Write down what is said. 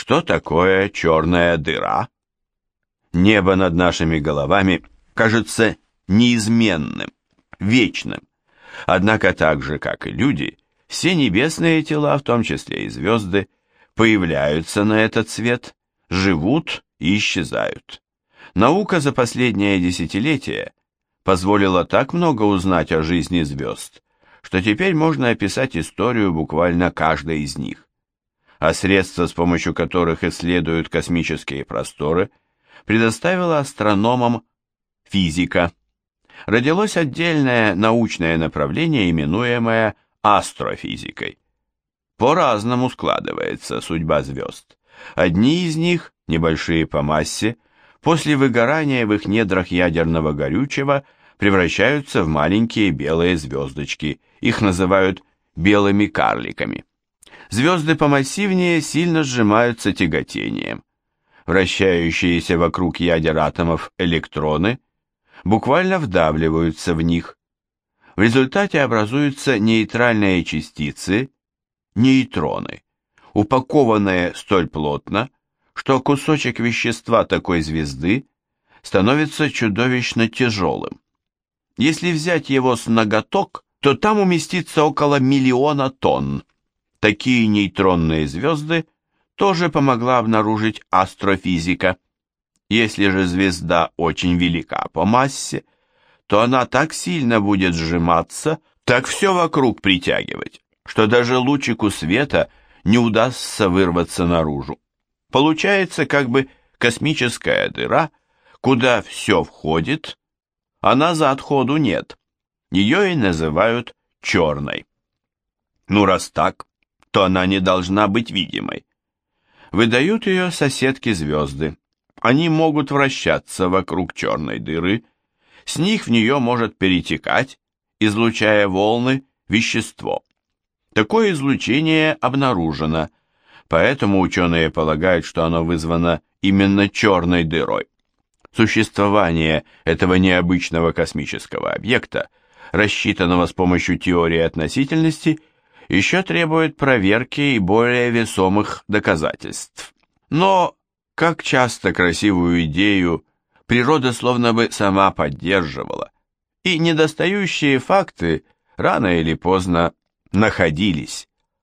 Что такое черная дыра? Небо над нашими головами кажется неизменным, вечным. Однако так же, как и люди, все небесные тела, в том числе и звезды, появляются на этот свет, живут и исчезают. Наука за последнее десятилетие позволила так много узнать о жизни звезд, что теперь можно описать историю буквально каждой из них. А средства, с помощью которых исследуют космические просторы, предоставила астрономам физика. Родилось отдельное научное направление, именуемое астрофизикой. По-разному складывается судьба звезд. Одни из них, небольшие по массе, после выгорания в их недрах ядерного горючего превращаются в маленькие белые звездочки, их называют белыми карликами. Звезды помассивнее сильно сжимаются тяготением. Вращающиеся вокруг ядер атомов электроны буквально вдавливаются в них. В результате образуются нейтральные частицы, нейтроны, упакованные столь плотно, что кусочек вещества такой звезды становится чудовищно тяжелым. Если взять его с ноготок, то там уместится около миллиона тонн. Такие нейтронные звезды тоже помогла обнаружить астрофизика. Если же звезда очень велика по массе, то она так сильно будет сжиматься, так все вокруг притягивать, что даже лучику света не удастся вырваться наружу. Получается как бы космическая дыра, куда все входит, а назад ходу нет. Ее и называют черной. Ну, раз так, то она не должна быть видимой. Выдают ее соседки звезды. Они могут вращаться вокруг черной дыры, с них в нее может перетекать, излучая волны, вещество. Такое излучение обнаружено, поэтому ученые полагают, что оно вызвано именно черной дырой. Существование этого необычного космического объекта, рассчитанного с помощью теории относительности, еще требует проверки и более весомых доказательств. Но, как часто красивую идею природа словно бы сама поддерживала, и недостающие факты рано или поздно находились.